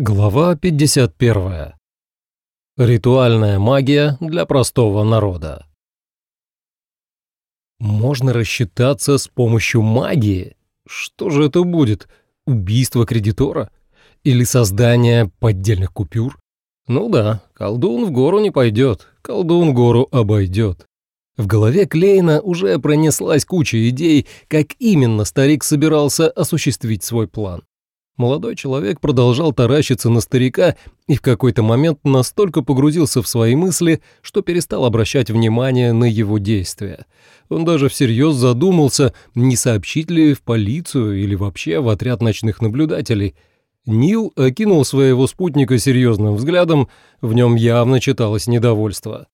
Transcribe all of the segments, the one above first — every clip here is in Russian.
Глава 51. Ритуальная магия для простого народа. Можно рассчитаться с помощью магии? Что же это будет? Убийство кредитора? Или создание поддельных купюр? Ну да, колдун в гору не пойдет, колдун гору обойдет. В голове Клейна уже пронеслась куча идей, как именно старик собирался осуществить свой план. Молодой человек продолжал таращиться на старика и в какой-то момент настолько погрузился в свои мысли, что перестал обращать внимание на его действия. Он даже всерьез задумался, не сообщить ли в полицию или вообще в отряд ночных наблюдателей. Нил окинул своего спутника серьезным взглядом, в нем явно читалось недовольство.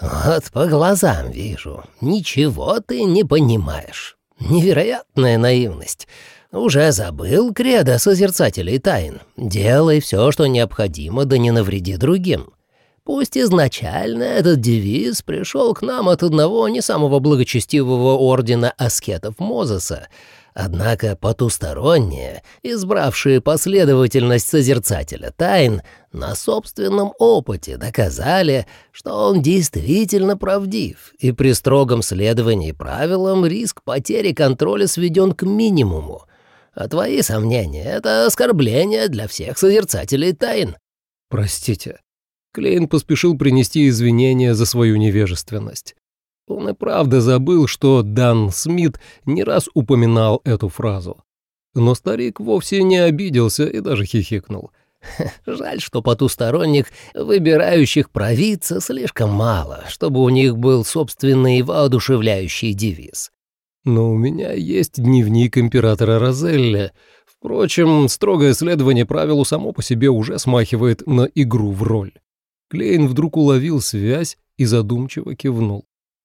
«Вот по глазам вижу, ничего ты не понимаешь. Невероятная наивность». «Уже забыл кредо созерцателей тайн? Делай все, что необходимо, да не навреди другим. Пусть изначально этот девиз пришел к нам от одного не самого благочестивого ордена аскетов Мозеса, однако потусторонние, избравшие последовательность созерцателя тайн, на собственном опыте доказали, что он действительно правдив, и при строгом следовании правилам риск потери контроля сведен к минимуму, а твои сомнения — это оскорбление для всех созерцателей тайн». «Простите». Клейн поспешил принести извинения за свою невежественность. Он и правда забыл, что Дан Смит не раз упоминал эту фразу. Но старик вовсе не обиделся и даже хихикнул. «Жаль, что потусторонних, выбирающих провидца, слишком мало, чтобы у них был собственный воодушевляющий девиз. Но у меня есть дневник императора Розелли. Впрочем, строгое следование правилу само по себе уже смахивает на игру в роль. Клейн вдруг уловил связь и задумчиво кивнул.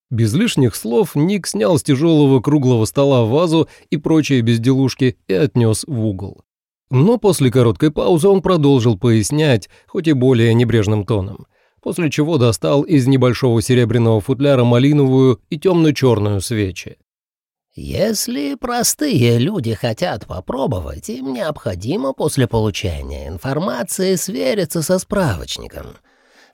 Без лишних слов Ник снял с тяжелого круглого стола вазу и прочие безделушки и отнес в угол. Но после короткой паузы он продолжил пояснять, хоть и более небрежным тоном, после чего достал из небольшого серебряного футляра малиновую и темно-черную свечи. Если простые люди хотят попробовать, им необходимо после получения информации свериться со справочником.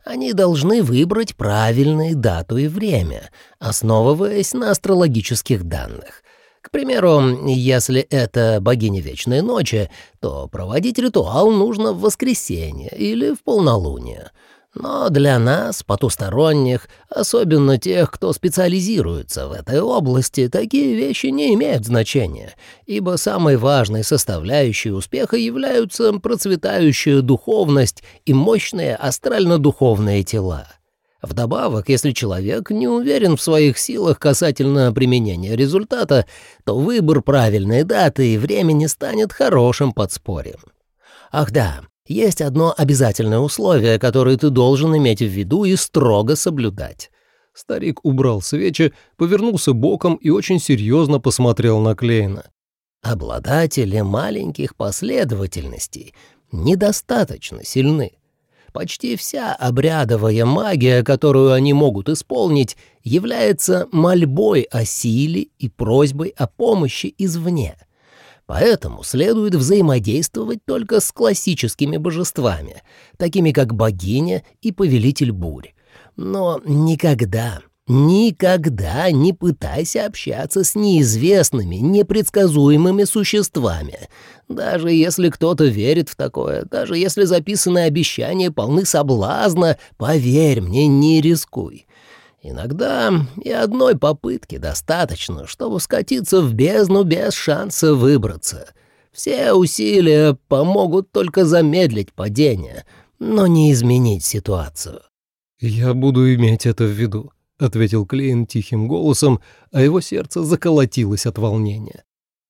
Они должны выбрать правильную дату и время, основываясь на астрологических данных. К примеру, если это богиня Вечной Ночи, то проводить ритуал нужно в воскресенье или в полнолуние — но для нас, потусторонних, особенно тех, кто специализируется в этой области, такие вещи не имеют значения, ибо самой важной составляющей успеха являются процветающая духовность и мощные астрально-духовные тела. Вдобавок, если человек не уверен в своих силах касательно применения результата, то выбор правильной даты и времени станет хорошим подспорьем. Ах да, есть одно обязательное условие, которое ты должен иметь в виду и строго соблюдать». Старик убрал свечи, повернулся боком и очень серьезно посмотрел на Клейна. «Обладатели маленьких последовательностей недостаточно сильны. Почти вся обрядовая магия, которую они могут исполнить, является мольбой о силе и просьбой о помощи извне. Поэтому следует взаимодействовать только с классическими божествами, такими как богиня и повелитель бурь. Но никогда, никогда не пытайся общаться с неизвестными, непредсказуемыми существами. Даже если кто-то верит в такое, даже если записанные обещания полны соблазна, поверь мне, не рискуй. Иногда и одной попытки достаточно, чтобы скатиться в бездну без шанса выбраться. Все усилия помогут только замедлить падение, но не изменить ситуацию. «Я буду иметь это в виду», — ответил Клейн тихим голосом, а его сердце заколотилось от волнения.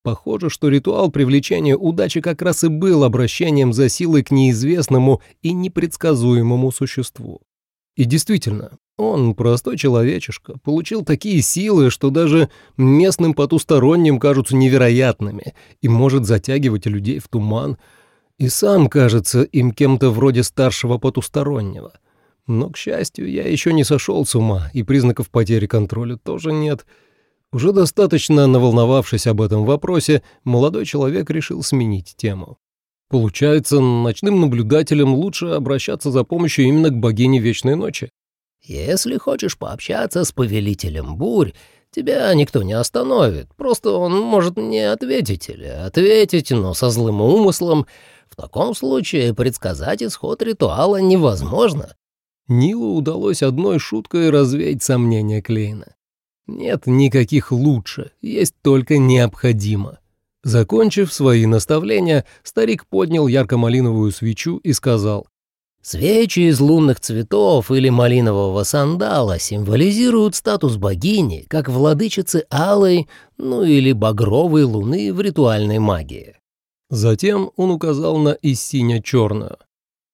Похоже, что ритуал привлечения удачи как раз и был обращением за силой к неизвестному и непредсказуемому существу. И действительно, он, простой человечишка, получил такие силы, что даже местным потусторонним кажутся невероятными и может затягивать людей в туман, и сам кажется им кем-то вроде старшего потустороннего. Но, к счастью, я еще не сошел с ума, и признаков потери контроля тоже нет. Уже достаточно наволновавшись об этом вопросе, молодой человек решил сменить тему. Получается, ночным наблюдателям лучше обращаться за помощью именно к богине Вечной Ночи. Если хочешь пообщаться с повелителем бурь, тебя никто не остановит. Просто он может не ответить или ответить, но со злым умыслом. В таком случае предсказать исход ритуала невозможно. Нилу удалось одной шуткой развеять сомнения Клейна. Нет никаких лучше, есть только необходимо. Закончив свои наставления, старик поднял ярко-малиновую свечу и сказал, «Свечи из лунных цветов или малинового сандала символизируют статус богини, как владычицы алой, ну или багровой луны в ритуальной магии». Затем он указал на иссиня-черную.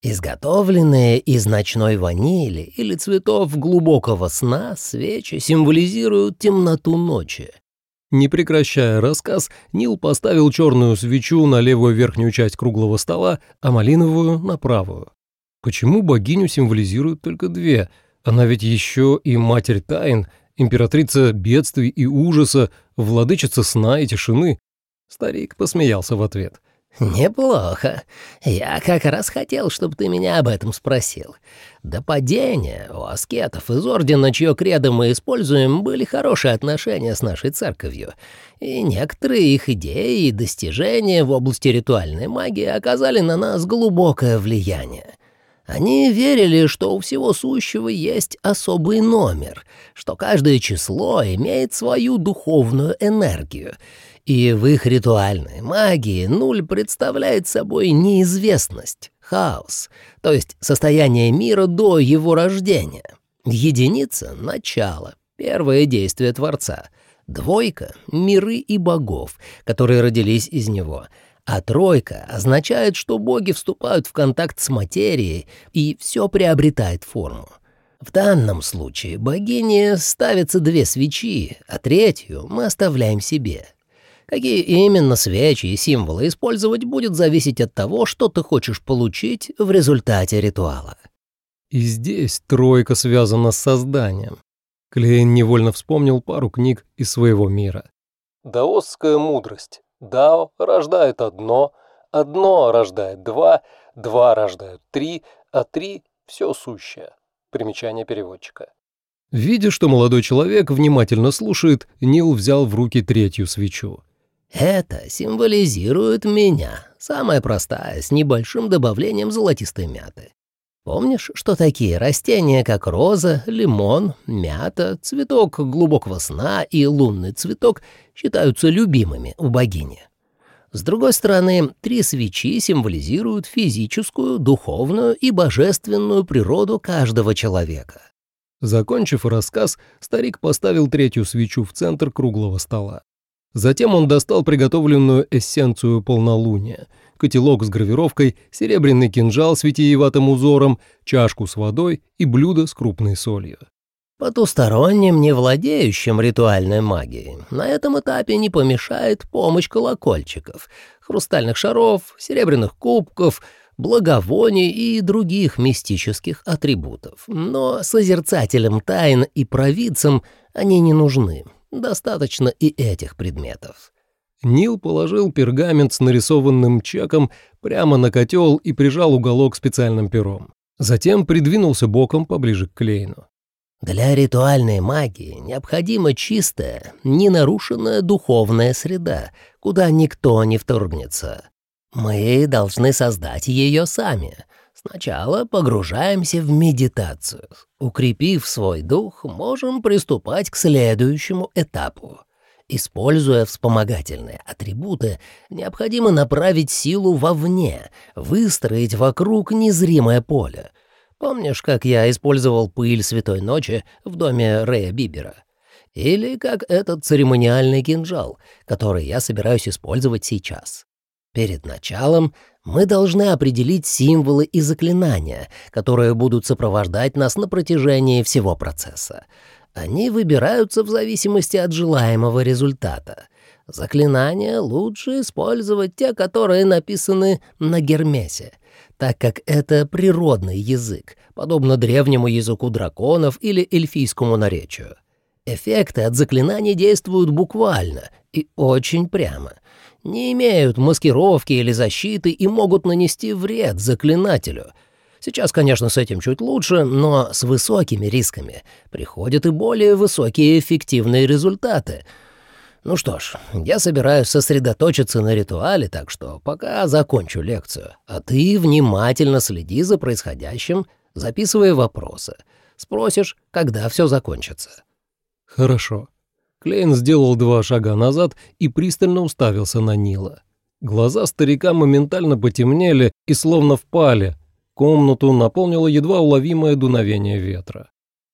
Изготовленные из ночной ванили или цветов глубокого сна свечи символизируют темноту ночи. Не прекращая рассказ, Нил поставил черную свечу на левую верхнюю часть круглого стола, а малиновую — на правую. Почему богиню символизируют только две? Она ведь еще и матерь тайн, императрица бедствий и ужаса, владычица сна и тишины. Старик посмеялся в ответ — «Неплохо. Я как раз хотел, чтобы ты меня об этом спросил. До падения у аскетов из Ордена, чье кредо мы используем, были хорошие отношения с нашей церковью, и некоторые их идеи и достижения в области ритуальной магии оказали на нас глубокое влияние. Они верили, что у всего сущего есть особый номер, что каждое число имеет свою духовную энергию — и в их ритуальной магии нуль представляет собой неизвестность, хаос, то есть состояние мира до его рождения. Единица — начало, первое действие Творца. Двойка — миры и богов, которые родились из него. А тройка означает, что боги вступают в контакт с материей, и все приобретает форму. В данном случае богине ставятся две свечи, а третью мы оставляем себе — Какие именно свечи и символы использовать будет зависеть от того, что ты хочешь получить в результате ритуала. И здесь тройка связана с созданием. Клейн невольно вспомнил пару книг из своего мира. Даосская мудрость. Дао рождает одно, одно рождает два, два рождают три, а три — все сущее. Примечание переводчика. Видя, что молодой человек внимательно слушает, Нил взял в руки третью свечу. Это символизирует меня, самая простая, с небольшим добавлением золотистой мяты. Помнишь, что такие растения, как роза, лимон, мята, цветок глубокого сна и лунный цветок, считаются любимыми у богини? С другой стороны, три свечи символизируют физическую, духовную и божественную природу каждого человека. Закончив рассказ, старик поставил третью свечу в центр круглого стола. Затем он достал приготовленную эссенцию полнолуния, котелок с гравировкой, серебряный кинжал с витиеватым узором, чашку с водой и блюдо с крупной солью. Потусторонним, не владеющим ритуальной магией, на этом этапе не помешает помощь колокольчиков, хрустальных шаров, серебряных кубков, благовоний и других мистических атрибутов. Но созерцателям тайн и провидцам они не нужны. Достаточно и этих предметов. Нил положил пергамент с нарисованным чеком прямо на котел и прижал уголок специальным пером. Затем придвинулся боком поближе к Клейну. Для ритуальной магии необходима чистая, ненарушенная духовная среда, куда никто не вторгнется. Мы должны создать ее сами, Сначала погружаемся в медитацию. Укрепив свой дух, можем приступать к следующему этапу. Используя вспомогательные атрибуты, необходимо направить силу вовне, выстроить вокруг незримое поле. Помнишь, как я использовал пыль Святой Ночи в доме Рэя Бибера? Или как этот церемониальный кинжал, который я собираюсь использовать сейчас? Перед началом мы должны определить символы и заклинания, которые будут сопровождать нас на протяжении всего процесса. Они выбираются в зависимости от желаемого результата. Заклинания лучше использовать те, которые написаны на Гермесе, так как это природный язык, подобно древнему языку драконов или эльфийскому наречию. Эффекты от заклинаний действуют буквально и очень прямо. Не имеют маскировки или защиты и могут нанести вред заклинателю. Сейчас, конечно, с этим чуть лучше, но с высокими рисками приходят и более высокие эффективные результаты. Ну что ж, я собираюсь сосредоточиться на ритуале, так что пока закончу лекцию, а ты внимательно следи за происходящим, записывая вопросы. Спросишь, когда все закончится. Хорошо. Клейн сделал два шага назад и пристально уставился на Нила. Глаза старика моментально потемнели и словно впали. Комнату наполнило едва уловимое дуновение ветра.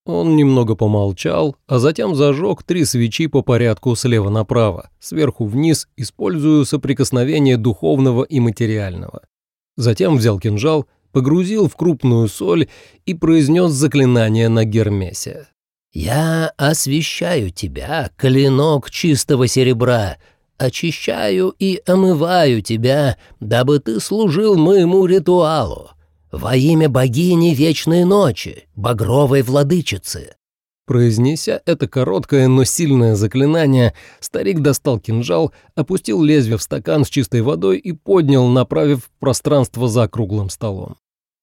Он немного помолчал, а затем зажег три свечи по порядку слева направо, сверху вниз, используя соприкосновение духовного и материального. Затем взял кинжал, погрузил в крупную соль и произнес заклинание на Гермесе. «Я освещаю тебя, клинок чистого серебра, очищаю и омываю тебя, дабы ты служил моему ритуалу. Во имя богини Вечной Ночи, багровой владычицы». Произнеся это короткое, но сильное заклинание, старик достал кинжал, опустил лезвие в стакан с чистой водой и поднял, направив пространство за круглым столом.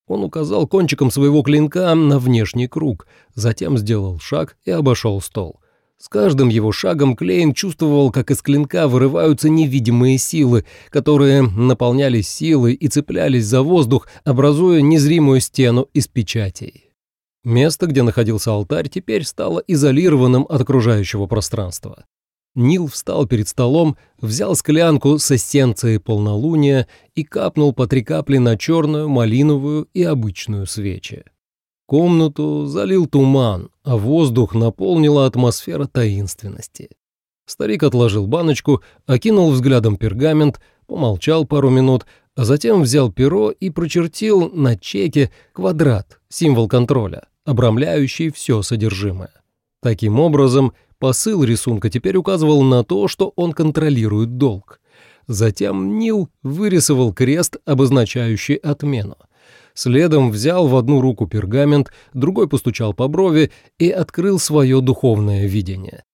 Он указал кончиком своего клинка на внешний круг, затем сделал шаг и обошел стол. С каждым его шагом Клейн чувствовал, как из клинка вырываются невидимые силы, которые наполнялись силой и цеплялись за воздух, образуя незримую стену из печатей. Место, где находился алтарь, теперь стало изолированным от окружающего пространства. Нил встал перед столом, взял склянку с эссенцией полнолуния и капнул по три капли на черную, малиновую и обычную свечи. Комнату залил туман, а воздух наполнила атмосфера таинственности. Старик отложил баночку, окинул взглядом пергамент, помолчал пару минут, а затем взял перо и прочертил на чеке квадрат, символ контроля, обрамляющий все содержимое. Таким образом, Посыл рисунка теперь указывал на то, что он контролирует долг. Затем Нил вырисовал крест, обозначающий отмену. Следом взял в одну руку пергамент, другой постучал по брови и открыл свое духовное видение.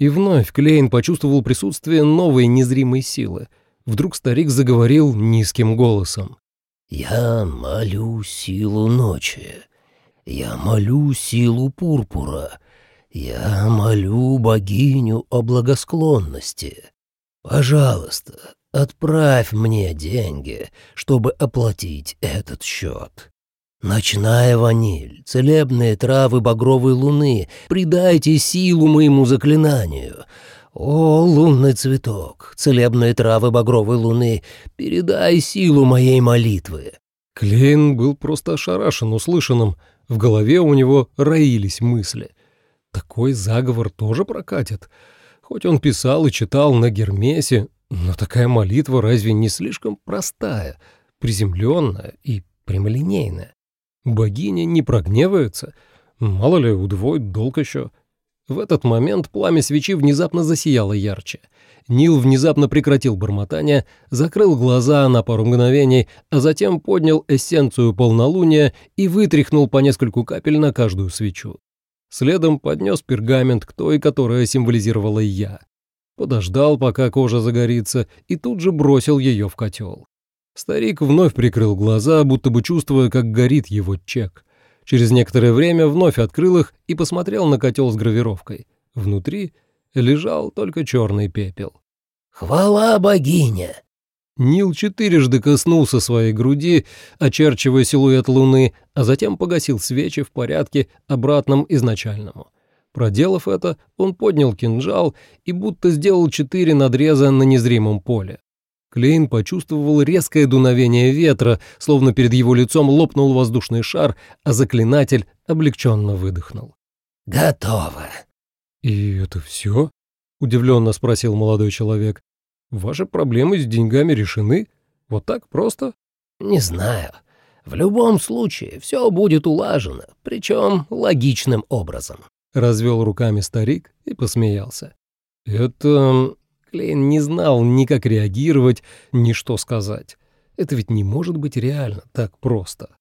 И вновь Клейн почувствовал присутствие новой незримой силы. Вдруг старик заговорил низким голосом. «Я молю силу ночи. Я молю силу пурпура. «Я молю богиню о благосклонности. Пожалуйста, отправь мне деньги, чтобы оплатить этот счет. Ночная ваниль, целебные травы багровой луны, придайте силу моему заклинанию. О, лунный цветок, целебные травы багровой луны, передай силу моей молитвы». Клейн был просто ошарашен услышанным. В голове у него роились мысли — такой заговор тоже прокатит. Хоть он писал и читал на Гермесе, но такая молитва разве не слишком простая, приземленная и прямолинейная? Богиня не прогневается, мало ли, удвоит долг еще. В этот момент пламя свечи внезапно засияло ярче. Нил внезапно прекратил бормотание, закрыл глаза на пару мгновений, а затем поднял эссенцию полнолуния и вытряхнул по нескольку капель на каждую свечу. Следом поднес пергамент к той, которая символизировала «я». Подождал, пока кожа загорится, и тут же бросил ее в котел. Старик вновь прикрыл глаза, будто бы чувствуя, как горит его чек. Через некоторое время вновь открыл их и посмотрел на котел с гравировкой. Внутри лежал только черный пепел. «Хвала богиня!» Нил четырежды коснулся своей груди, очерчивая силуэт луны, а затем погасил свечи в порядке, обратном изначальному. Проделав это, он поднял кинжал и будто сделал четыре надреза на незримом поле. Клейн почувствовал резкое дуновение ветра, словно перед его лицом лопнул воздушный шар, а заклинатель облегченно выдохнул. «Готово». «И это все?» — удивленно спросил молодой человек. Ваши проблемы с деньгами решены? Вот так просто? Не знаю. В любом случае, все будет улажено, причем логичным образом. Развел руками старик и посмеялся. Это... Клейн не знал ни как реагировать, ни что сказать. Это ведь не может быть реально так просто.